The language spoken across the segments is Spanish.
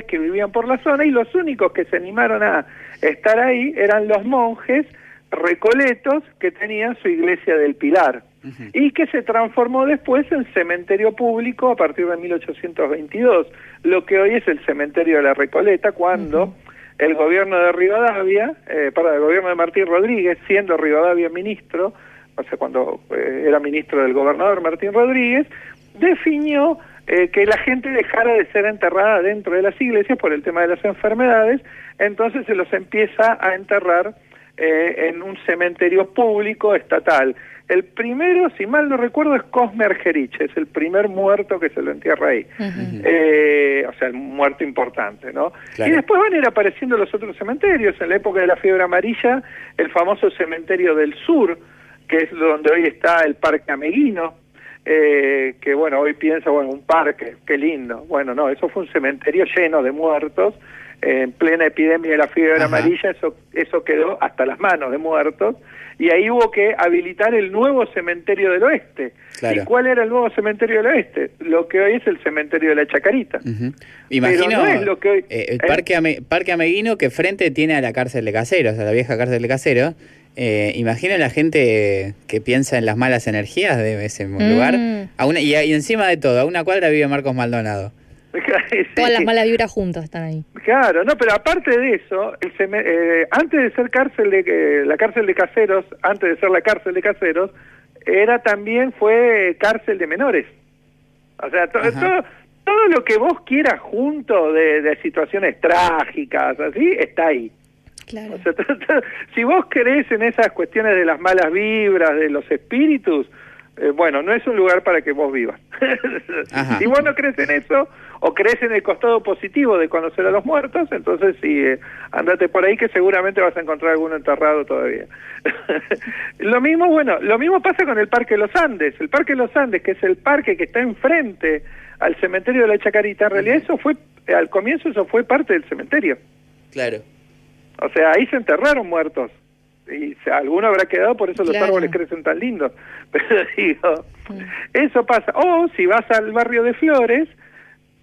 que vivían por la zona y los únicos que se animaron a estar ahí eran los monjes recoletos que tenían su iglesia del Pilar y que se transformó después en cementerio público a partir de 1822, lo que hoy es el cementerio de la Recoleta, cuando el gobierno de Rivadavia, eh, para el gobierno de Martín Rodríguez, siendo Rivadavia ministro, o sea, cuando eh, era ministro del gobernador Martín Rodríguez, definió eh, que la gente dejara de ser enterrada dentro de las iglesias por el tema de las enfermedades, entonces se los empieza a enterrar eh, en un cementerio público estatal. El primero, si mal no recuerdo, es Cosme Argerich, es el primer muerto que se lo entierra ahí. eh, o sea, el muerto importante, ¿no? Y después van a ir apareciendo los otros cementerios. En la época de la fiebre amarilla, el famoso cementerio del sur, que es donde hoy está el Parque Ameguino, eh, que bueno, hoy piensa, bueno, un parque, qué lindo. Bueno, no, eso fue un cementerio lleno de muertos. en plena epidemia de la fiebre amarilla, eso, eso quedó hasta las manos de muertos. Y ahí hubo que habilitar el nuevo cementerio del oeste. ¿Y cuál era el nuevo cementerio del oeste? Lo que hoy es el cementerio de la Chacarita. Imagino lo que hoy, eh, el parque, parque Ameguino que frente tiene a la cárcel de caseros, a la vieja cárcel de caseros. Eh, imagino la gente que piensa en las malas energías de ese lugar. Mm. A una, y, y encima de todo, a una cuadra vive Marcos Maldonado. Todas las malas vibras juntas están ahí. Claro, no, pero aparte de eso, el eh, antes de ser cárcel de eh, la cárcel de caseros, antes de ser la cárcel de caseros, era también fue cárcel de menores. O sea, to- todo, todo lo que vos quieras junto de, de situaciones trágicas, así, está ahí. Claro. O sea, si vos crees en esas cuestiones de las malas vibras, de los espíritus, eh, bueno, no es un lugar para que vos vivas. Ajá. si vos no crees en eso, o crees en el costado positivo de conocer a los muertos, entonces sí, eh, andate por ahí que seguramente vas a encontrar alguno enterrado todavía. lo mismo, bueno, lo mismo pasa con el Parque Los Andes. El Parque Los Andes, que es el parque que está enfrente al cementerio de la Chacarita, en realidad eso fue, eh, al comienzo eso fue parte del cementerio. Claro. O sea, ahí se enterraron muertos. Y se- alguno habrá quedado, por eso los árboles crecen tan lindos. Pero digo, eso pasa. O si vas al barrio de Flores,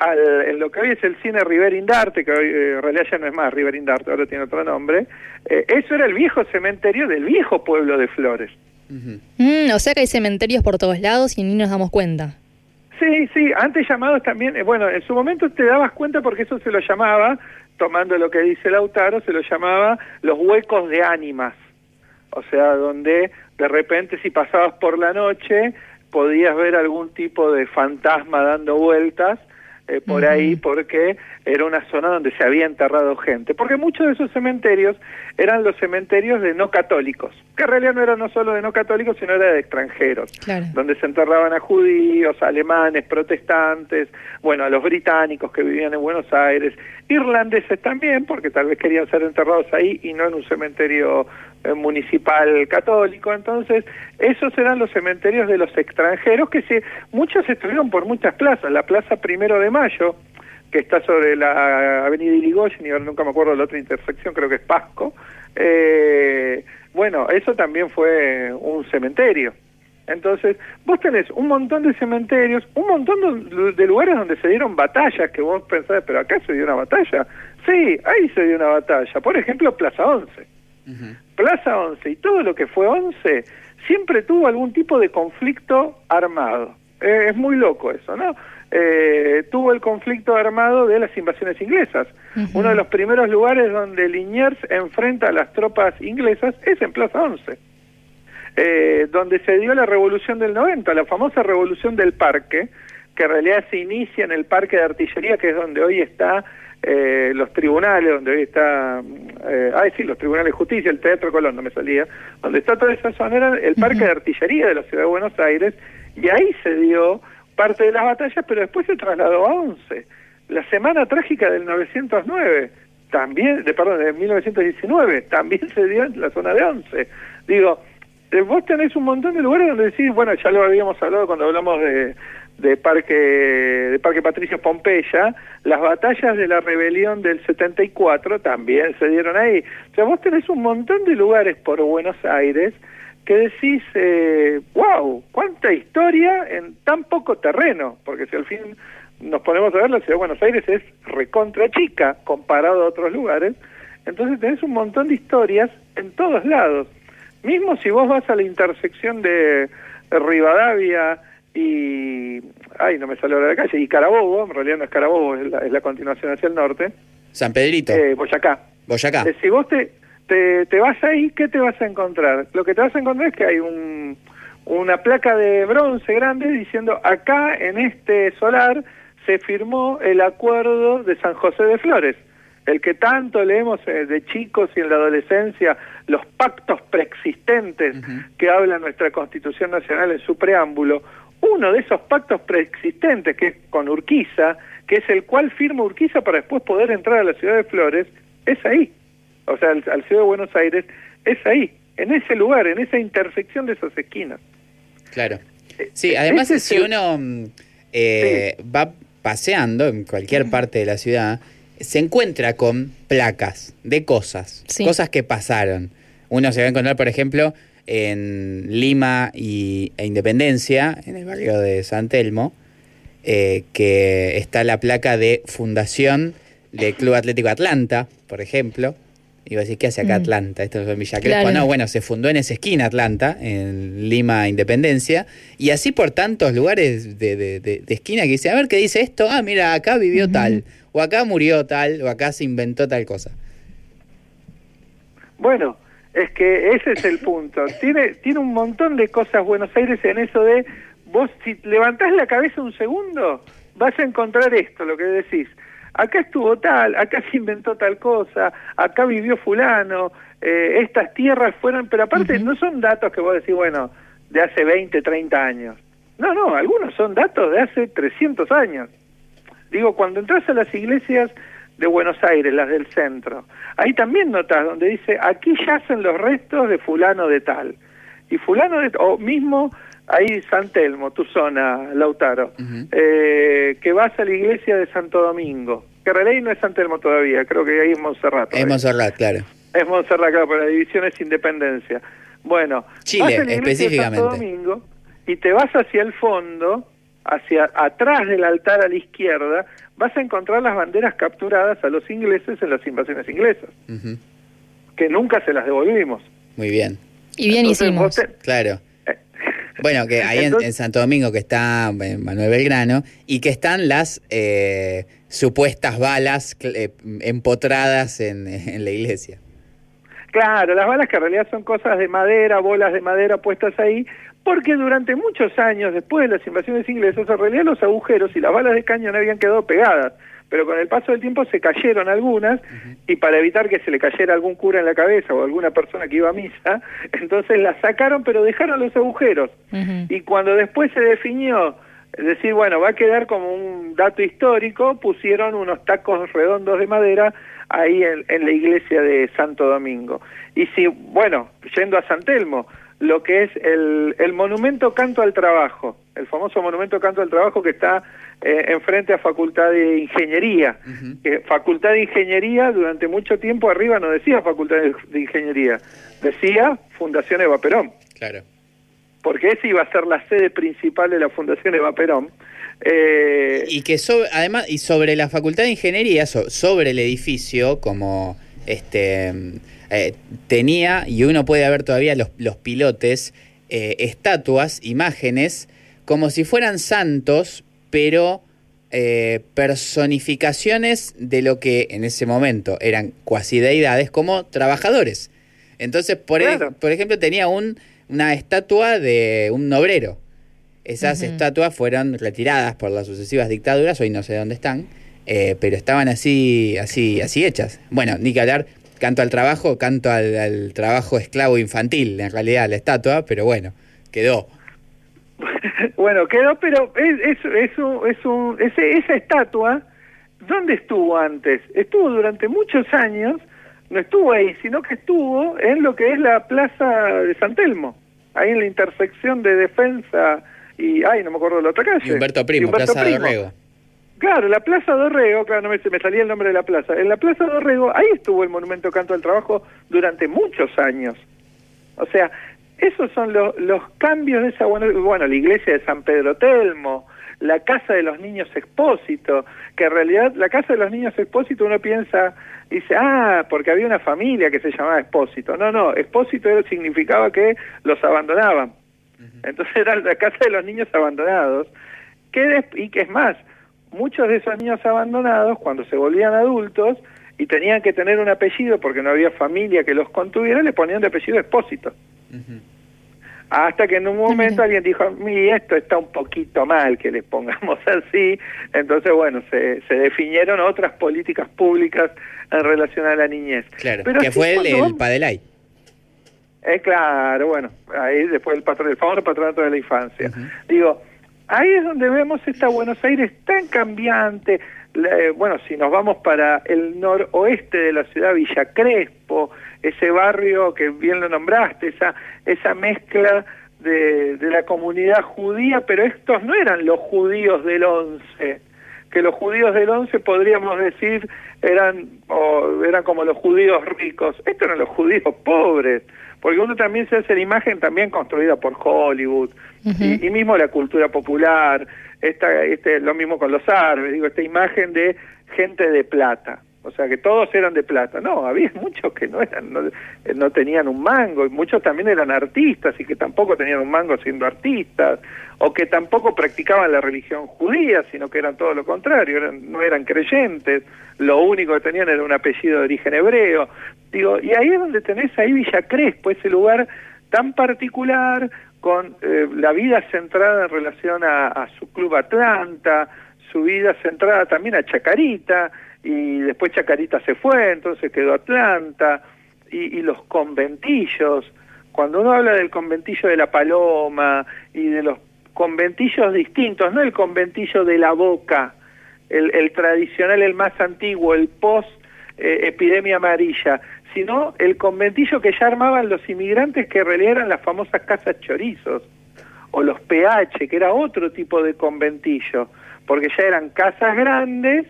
al, en lo que hoy es el cine River Indarte, que hoy eh, en realidad ya no es más River Indarte, ahora tiene otro nombre, eh, eso era el viejo cementerio del viejo pueblo de Flores. Mm, o sea que hay cementerios por todos lados y ni nos damos cuenta. Sí, sí, antes llamados también, eh, bueno, en su momento te dabas cuenta porque eso se lo llamaba, tomando lo que dice Lautaro, se lo llamaba los huecos de ánimas. O sea, donde de repente si pasabas por la noche podías ver algún tipo de fantasma dando vueltas eh, por ahí porque era una zona donde se había enterrado gente. Porque muchos de esos cementerios eran los cementerios de no católicos, que en realidad no eran no solo de no católicos, sino era de extranjeros Claro. donde se enterraban a judíos, alemanes, protestantes, bueno, a los británicos que vivían en Buenos Aires, irlandeses también, porque tal vez querían ser enterrados ahí y no en un cementerio municipal católico. Entonces, esos eran los cementerios de los extranjeros que se, muchos estuvieron por muchas plazas. La Plaza Primero de Mayo, que está sobre la Avenida Irigoyen, y ahora nunca me acuerdo de la otra intersección, creo que es Pasco. Eh, bueno, eso también fue un cementerio. Entonces, vos tenés un montón de cementerios, un montón de, de lugares donde se dieron batallas, que vos pensás, pero acá se dio una batalla. Sí, ahí se dio una batalla. Por ejemplo, Plaza 11. Plaza 11 y todo lo que fue 11 siempre tuvo algún tipo de conflicto armado. Eh, es muy loco eso, ¿no? Eh, tuvo el conflicto armado de las invasiones inglesas. Uno de los primeros lugares donde Liniers enfrenta a las tropas inglesas es en Plaza 11 eh, donde se dio la revolución del 90, la famosa revolución del parque, que en realidad se inicia en el parque de artillería, que es donde hoy está eh, los tribunales, donde hoy está, eh, ay sí, los tribunales de justicia, el Teatro Colón, no me salía, donde está toda esa zona, era el parque de artillería de la ciudad de Buenos Aires, y ahí se dio parte de las batallas, pero después se trasladó a 11. La semana trágica del 909, también, de, perdón, de 1919, también se dio en la zona de 11. Digo, eh, vos tenés un montón de lugares donde decís, bueno, ya lo habíamos hablado cuando hablamos de, de Parque de Parque Patricio Pompeya, las batallas de la rebelión del 74 también se dieron ahí. O sea, vos tenés un montón de lugares por Buenos Aires que decís, eh, wow, cuánta historia en tan poco terreno, porque si al fin nos ponemos a ver, la ciudad de Buenos Aires es recontra chica comparado a otros lugares, entonces tenés un montón de historias en todos lados. Mismo si vos vas a la intersección de Rivadavia y... Ay, no me salió de la calle, y Carabobo, en realidad no es Carabobo, es la, continuación hacia el norte. San Pedrito. Eh, Boyacá. Boyacá. Eh, si vos te, te, te vas ahí, ¿qué te vas a encontrar? Lo que te vas a encontrar es que hay un, una placa de bronce grande diciendo acá en este solar se firmó el acuerdo de San José de Flores, el que tanto leemos eh, de chicos y en la adolescencia, los pactos preexistentes que habla nuestra Constitución Nacional en su preámbulo, uno de esos pactos preexistentes, que es con Urquiza, que es el cual firma Urquiza para después poder entrar a la ciudad de Flores, es ahí. O sea, al, ciudad de Buenos Aires, es ahí, en ese lugar, en esa intersección de esas esquinas. Claro. Eh, sí, además si uno mm, eh, va paseando en cualquier parte de la ciudad, se encuentra con placas de cosas, cosas que pasaron. Uno se va a encontrar, por ejemplo, en Lima y, e Independencia, en el barrio de San Telmo, eh, que está la placa de fundación del Club Atlético Atlanta, por ejemplo. Y a decir, ¿qué hace acá mm. Atlanta? Esto es en Villa Crespo. No, bueno, se fundó en esa esquina Atlanta, en Lima Independencia, y así por tantos lugares de, de, esquina que dice, a ver qué dice esto, ah, mira, acá vivió tal, o acá murió tal, o acá se inventó tal cosa. Bueno, es que ese es el punto. Tiene, tiene un montón de cosas Buenos Aires en eso de, vos si levantás la cabeza un segundo, vas a encontrar esto, lo que decís acá estuvo tal, acá se inventó tal cosa, acá vivió fulano, eh, estas tierras fueron, pero aparte no son datos que vos decís, bueno, de hace 20, 30 años. No, no, algunos son datos de hace 300 años. Digo, cuando entras a las iglesias de Buenos Aires, las del centro, ahí también notas donde dice, aquí yacen los restos de fulano de tal. Y fulano de, o mismo ahí San Telmo, tu zona, Lautaro, eh, que vas a la iglesia de Santo Domingo, que en no es San Telmo todavía, creo que ahí es Montserrat. Es Montserrat, claro. Es Montserrat, claro, pero la división es Independencia. Bueno, Chile, específicamente. Santo Domingo y te vas hacia el fondo, hacia atrás del altar a la izquierda, vas a encontrar las banderas capturadas a los ingleses en las invasiones inglesas, que nunca se las devolvimos. Muy bien. Y bien hicimos. Claro. Bueno, que ahí en, Santo Domingo que está eh, Manuel Belgrano y que están las eh, supuestas balas eh, empotradas en, la iglesia. Claro, las balas que en realidad son cosas de madera, bolas de madera puestas ahí, porque durante muchos años después de las invasiones inglesas, en realidad los agujeros y las balas de cañón habían quedado pegadas pero con el paso del tiempo se cayeron algunas y para evitar que se le cayera algún cura en la cabeza o alguna persona que iba a misa, entonces las sacaron pero dejaron los agujeros. Y cuando después se definió, es decir, bueno, va a quedar como un dato histórico, pusieron unos tacos redondos de madera ahí en, en la iglesia de Santo Domingo. Y si, bueno, yendo a San Telmo, lo que es el, el monumento Canto al Trabajo, el famoso monumento Canto al Trabajo que está eh, enfrente a Facultad de Ingeniería. Facultad de Ingeniería durante mucho tiempo arriba no decía Facultad de, Ingeniería, decía Fundación Eva Perón. Claro. Porque esa iba a ser la sede principal de la Fundación Eva Perón. Eh, y que además, y sobre la Facultad de Ingeniería, sobre el edificio, como este eh, tenía, y uno puede ver todavía los, los pilotes, eh, estatuas, imágenes, como si fueran santos, pero eh, personificaciones de lo que en ese momento eran cuasi deidades como trabajadores. Entonces, por, por ejemplo, tenía un, una estatua de un obrero. Esas estatuas fueron retiradas por las sucesivas dictaduras, hoy no sé dónde están, pero estaban así, así, así hechas. Bueno, ni que hablar canto al trabajo, canto al, trabajo esclavo infantil, en realidad, la estatua, pero bueno, quedó. Bueno, quedó, pero es, es, es, esa estatua, ¿dónde estuvo antes? Estuvo durante muchos años, no estuvo ahí, sino que estuvo en lo que es la plaza de San Telmo, ahí en la intersección de defensa y, ay, no me acuerdo de la otra calle. Humberto Primo, Plaza de Orrego. Claro, la Plaza Dorrego, claro, no me, me salía el nombre de la plaza. En la Plaza Dorrego, ahí estuvo el Monumento Canto al Trabajo durante muchos años. O sea, esos son los cambios de esa, bueno, la iglesia de San Pedro Telmo, la casa de los niños expósito, que en realidad la casa de los niños expósito uno piensa, dice, ah, porque había una familia que se llamaba expósito. No, no, expósito significaba que los abandonaban. Entonces era la casa de los niños abandonados. Que y que es más, muchos de esos niños abandonados, cuando se volvían adultos y tenían que tener un apellido porque no había familia que los contuviera, le ponían de apellido expósito. Hasta que en un momento alguien dijo, mi esto está un poquito mal que les pongamos así. Entonces, bueno, se, se definieron otras políticas públicas en relación a la niñez. Claro, que fue el, el Padelay. Eh, claro, bueno, ahí después el, patrón, el famoso patronato de la infancia. Digo, ahí es donde vemos esta Buenos Aires tan cambiante. bueno, si nos vamos para el noroeste de la ciudad, Villa Crespo, ese barrio que bien lo nombraste, esa, esa mezcla de, de la comunidad judía, pero estos no eran los judíos del once, que los judíos del once podríamos decir eran, o eran como los judíos ricos, estos eran los judíos pobres, porque uno también se hace la imagen también construida por Hollywood y, mismo la cultura popular, esta, este, lo mismo con los árabes, digo, esta imagen de gente de plata o sea que todos eran de plata. No, había muchos que no eran, no, tenían un mango, y muchos también eran artistas y que tampoco tenían un mango siendo artistas, o que tampoco practicaban la religión judía, sino que eran todo lo contrario, eran, no eran creyentes, lo único que tenían era un apellido de origen hebreo. Digo, y ahí es donde tenés ahí Villa Crespo, ese lugar tan particular, con eh, la vida centrada en relación a, a su club Atlanta, su vida centrada también a Chacarita, y después Chacarita se fue, entonces quedó Atlanta, y, los conventillos, cuando uno habla del conventillo de la Paloma y de los conventillos distintos, no el conventillo de la Boca, el, tradicional, el más antiguo, el post epidemia amarilla, sino el conventillo que ya armaban los inmigrantes que en realidad eran las famosas casas chorizos, o los PH, que era otro tipo de conventillo, porque ya eran casas grandes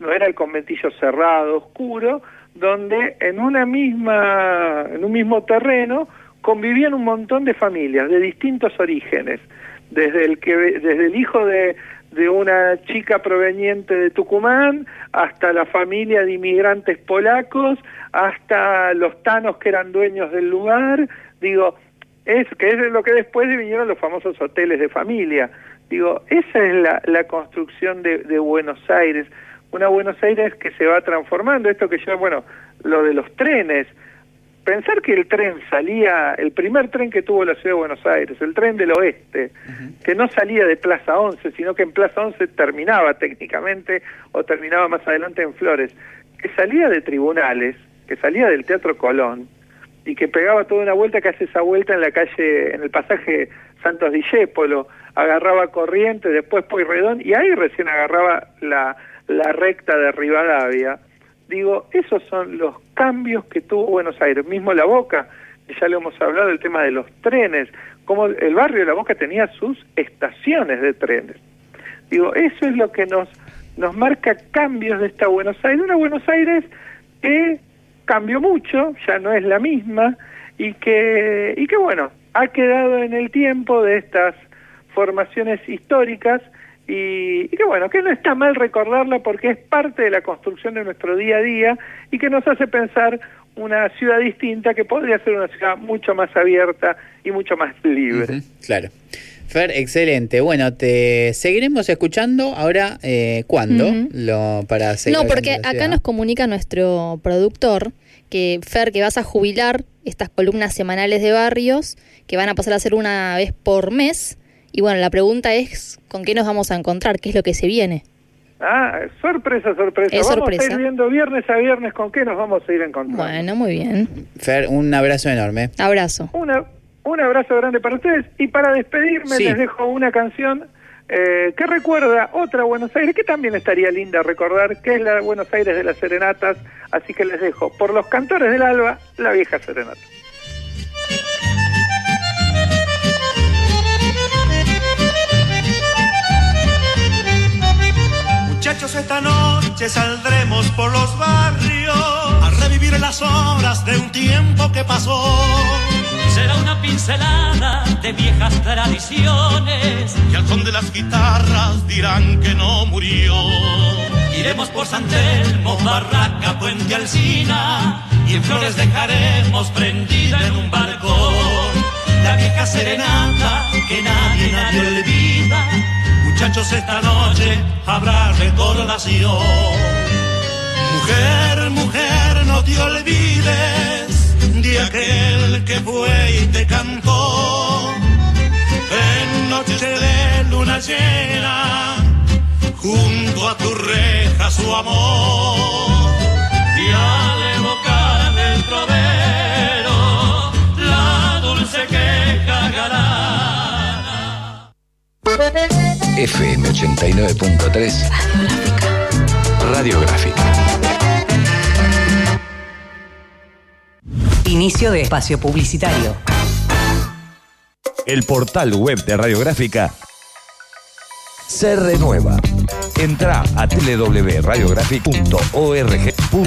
no era el conventillo cerrado, oscuro, donde en una misma, en un mismo terreno convivían un montón de familias de distintos orígenes, desde el que desde el hijo de, de una chica proveniente de Tucumán hasta la familia de inmigrantes polacos, hasta los tanos que eran dueños del lugar, digo, es que es lo que después vinieron los famosos hoteles de familia. Digo, esa es la, la construcción de, de Buenos Aires una Buenos Aires que se va transformando, esto que yo, bueno, lo de los trenes, pensar que el tren salía, el primer tren que tuvo la ciudad de Buenos Aires, el tren del oeste, que no salía de Plaza 11, sino que en Plaza 11 terminaba técnicamente o terminaba más adelante en Flores, que salía de tribunales, que salía del Teatro Colón y que pegaba toda una vuelta que hace esa vuelta en la calle, en el pasaje Santos Discépolo, agarraba Corriente, después Pueyrredón y ahí recién agarraba la la recta de Rivadavia, digo, esos son los cambios que tuvo Buenos Aires, mismo La Boca, ya le hemos hablado del tema de los trenes, como el barrio de La Boca tenía sus estaciones de trenes. Digo, eso es lo que nos, nos marca cambios de esta Buenos Aires, una Buenos Aires que cambió mucho, ya no es la misma, y que, y que bueno, ha quedado en el tiempo de estas formaciones históricas y, que bueno, que no está mal recordarla porque es parte de la construcción de nuestro día a día y que nos hace pensar una ciudad distinta que podría ser una ciudad mucho más abierta y mucho más libre. claro. Fer, excelente. Bueno, te seguiremos escuchando ahora, eh, ¿cuándo? Lo, para seguir no, porque acá nos comunica nuestro productor que Fer, que vas a jubilar estas columnas semanales de barrios, que van a pasar a ser una vez por mes, y bueno, la pregunta es, ¿con qué nos vamos a encontrar? ¿Qué es lo que se viene? Ah, sorpresa, sorpresa. vamos sorpresa. a ir viendo viernes a viernes con qué nos vamos a ir encontrando. Bueno, muy bien. Fer, un abrazo enorme. Abrazo. Una, un abrazo grande para ustedes. Y para despedirme les dejo una canción eh, que recuerda otra Buenos Aires, que también estaría linda recordar, que es la Buenos Aires de las Serenatas. Así que les dejo, por los cantores del alba, la vieja serenata. Muchachos, esta noche saldremos por los barrios a revivir las horas de un tiempo que pasó. Será una pinza porcelana de viejas tradiciones. Y al son de las guitarras dirán que no murió. Iremos por San Telmo, Barraca, Puente Alcina y en flores dejaremos prendida en un balcón la vieja serenata que nadie, nadie olvida. Muchachos, esta noche habrá recordación. Mujer, mujer, no te olvides de aquel que fue y te cantó en noche de luna llena junto a tu reja su amor FM 89.3 Radiográfica Inicio de espacio publicitario. El portal web de Radiográfica se renueva. Entra a www.radiographic.org